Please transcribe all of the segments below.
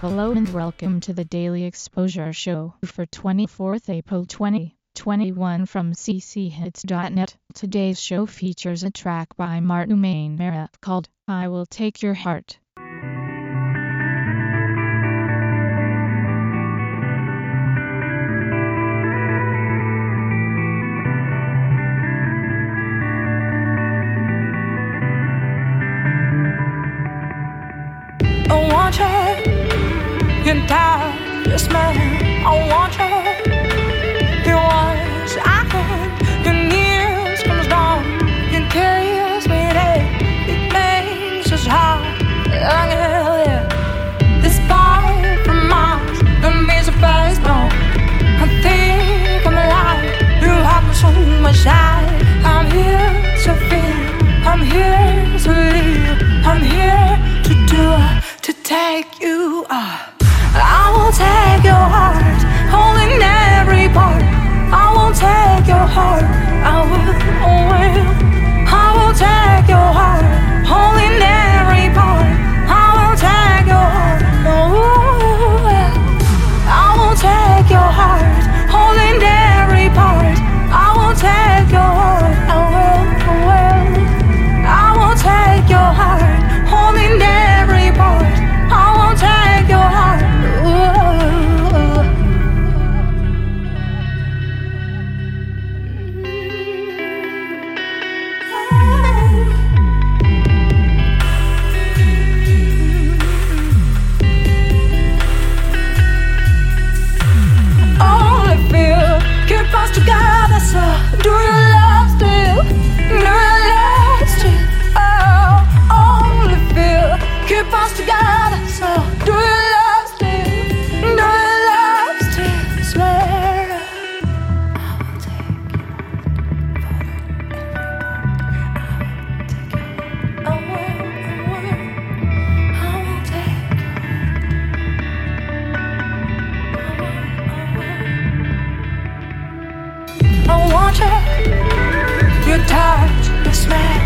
Hello and welcome to the Daily Exposure Show for 24th April 2021 from cchits.net. Today's show features a track by Martin Mara called I Will Take Your Heart. I want you, your darkest man. I want you, your words I heard, your news comes down, you kills me there. It makes us hard. This alive. You me so much. I'm here to feel, I'm here to live, I'm here to do to take you up. Us together. So do you love still? Do you love still? Swear I will take you will, I will take you. I want you, your touch, your smell.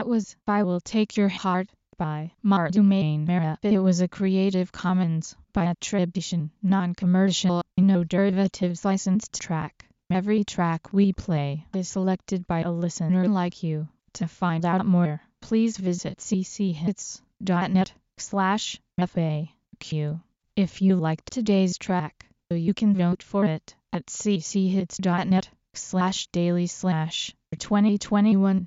That was I Will Take Your Heart by Martin Mara. It was a Creative Commons by attribution, non-commercial, no derivatives licensed track. Every track we play is selected by a listener like you. To find out more, please visit cchits.net slash FAQ. If you liked today's track, you can vote for it at cchits.net slash daily slash 2021